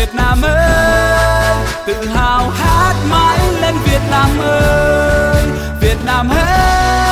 Việt Nam ơi tự hào hát mãi lên Việt Nam ơi Việt Nam ơi.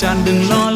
Chandon Lord.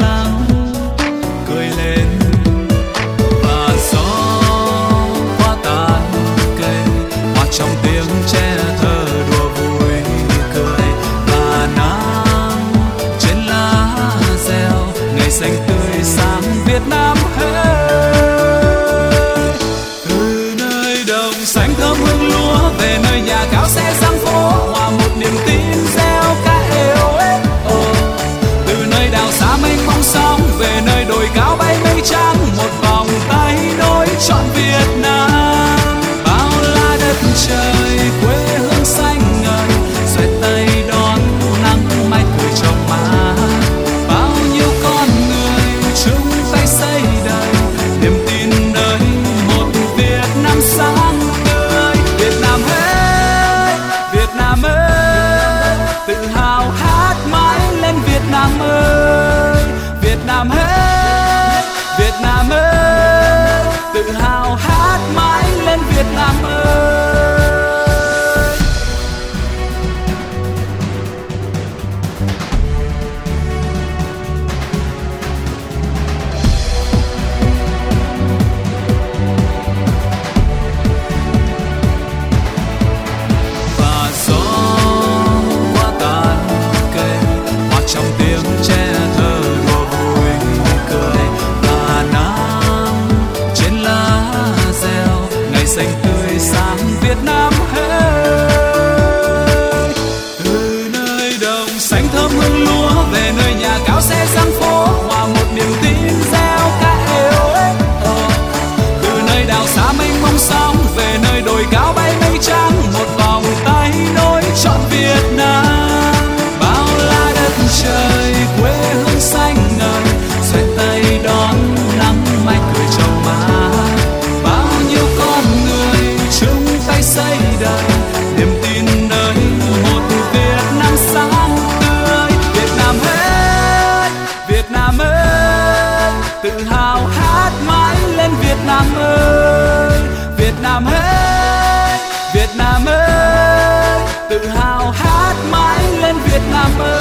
tự hào hát mãi lên Việt Nam ơi.